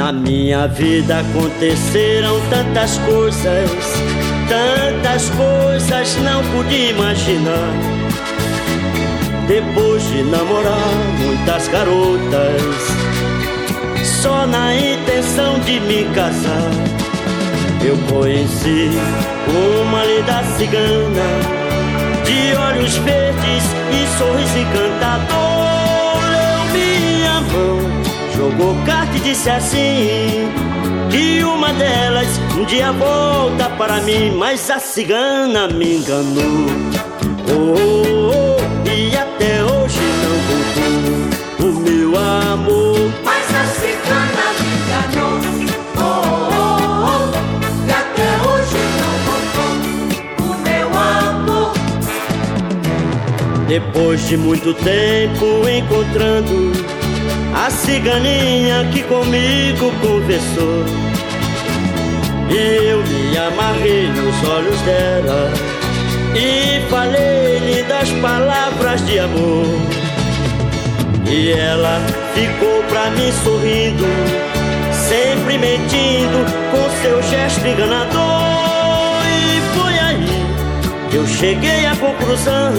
Na minha vida aconteceram tantas coisas, tantas coisas não pude imaginar. Depois de namorar muitas garotas, só na intenção de me casar, eu conheci uma linda cigana, de olhos verdes e sorriso encantador. E disse assim: Que uma delas um dia volta para mim, mas a cigana me enganou. Oh, oh, oh e até hoje não voltou o meu amor. Mas a cigana me enganou. Até hoje não voltou o meu amor. Depois de muito tempo encontrando a ciganinha que comigo conversou, eu me amarrei nos olhos dela e falei-lhe das palavras de amor. E ela ficou pra mim sorrindo, sempre mentindo com seu gesto enganador. E foi aí que eu cheguei à conclusão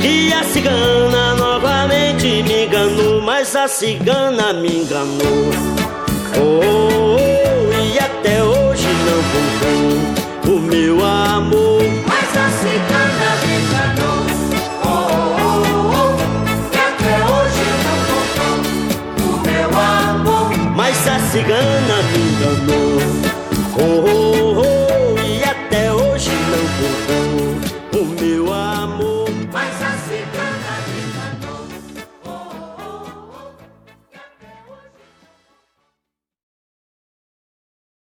que a cigana novamente me enganou, mas a cigana me enganou. Oh, oh, oh e até hoje não voltou o meu amor. Mas a cigana me enganou. Oh, oh, oh, e até hoje não o meu amor. Mas a cigana me enganou.